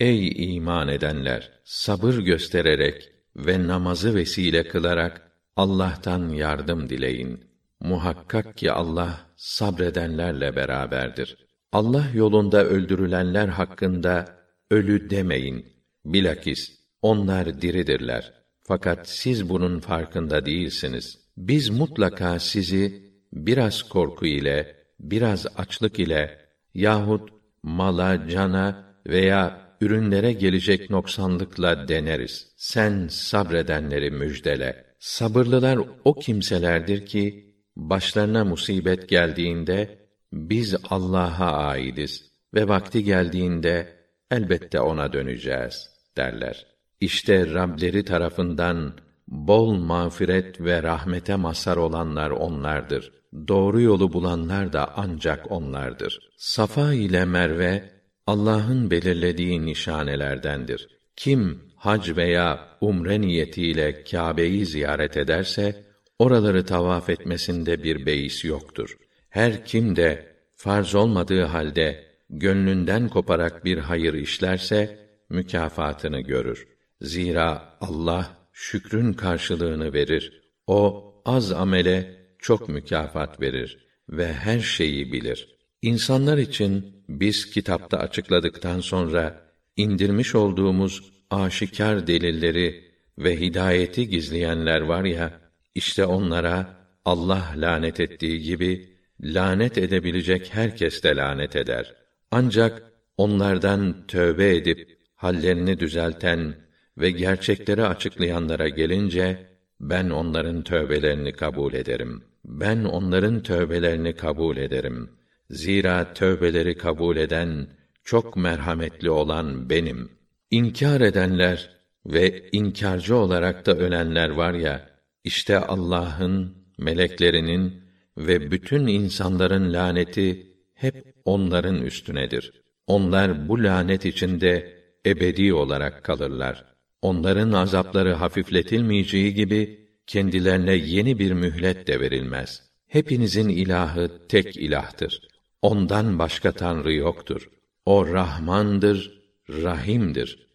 Ey iman edenler! Sabır göstererek ve namazı vesile kılarak Allah'tan yardım dileyin. Muhakkak ki Allah sabredenlerle beraberdir. Allah yolunda öldürülenler hakkında ölü demeyin. Bilakis onlar diridirler. Fakat siz bunun farkında değilsiniz. Biz mutlaka sizi biraz korku ile, biraz açlık ile yahut mala, cana veya ürünlere gelecek noksanlıkla deneriz. Sen sabredenleri müjdele. Sabırlılar o kimselerdir ki başlarına musibet geldiğinde biz Allah'a aidiz ve vakti geldiğinde elbette ona döneceğiz derler. İşte Rableri tarafından bol mağfiret ve rahmete mazhar olanlar onlardır. Doğru yolu bulanlar da ancak onlardır. Safa ile Merve Allah'ın belirlediği nişanelerdendir. Kim hac veya umre niyetiyle Kâbe'yi ziyaret ederse oraları tavaf etmesinde bir beis yoktur. Her kim de farz olmadığı halde gönlünden koparak bir hayır işlerse mükafatını görür. Zira Allah şükrün karşılığını verir. O az amele çok mükafat verir ve her şeyi bilir. İnsanlar için biz kitapta açıkladıktan sonra indirmiş olduğumuz aşikar delilleri ve hidayeti gizleyenler var ya, işte onlara Allah lanet ettiği gibi lanet edebilecek herkes de lanet eder. Ancak onlardan tövbe edip hallerini düzelten ve gerçekleri açıklayanlara gelince ben onların tövbelerini kabul ederim. Ben onların tövbelerini kabul ederim. Zira tövbeleri kabul eden çok merhametli olan benim. İnkar edenler ve inkarcı olarak da ölenler var ya, işte Allah'ın, meleklerinin ve bütün insanların laneti hep onların üstünedir. Onlar bu lanet içinde ebedi olarak kalırlar. Onların azapları hafifletilmeyeceği gibi kendilerine yeni bir mühlet de verilmez. Hepinizin ilahı tek ilahtır. Ondan başka tanrı yoktur. O Rahmandır, Rahim'dir.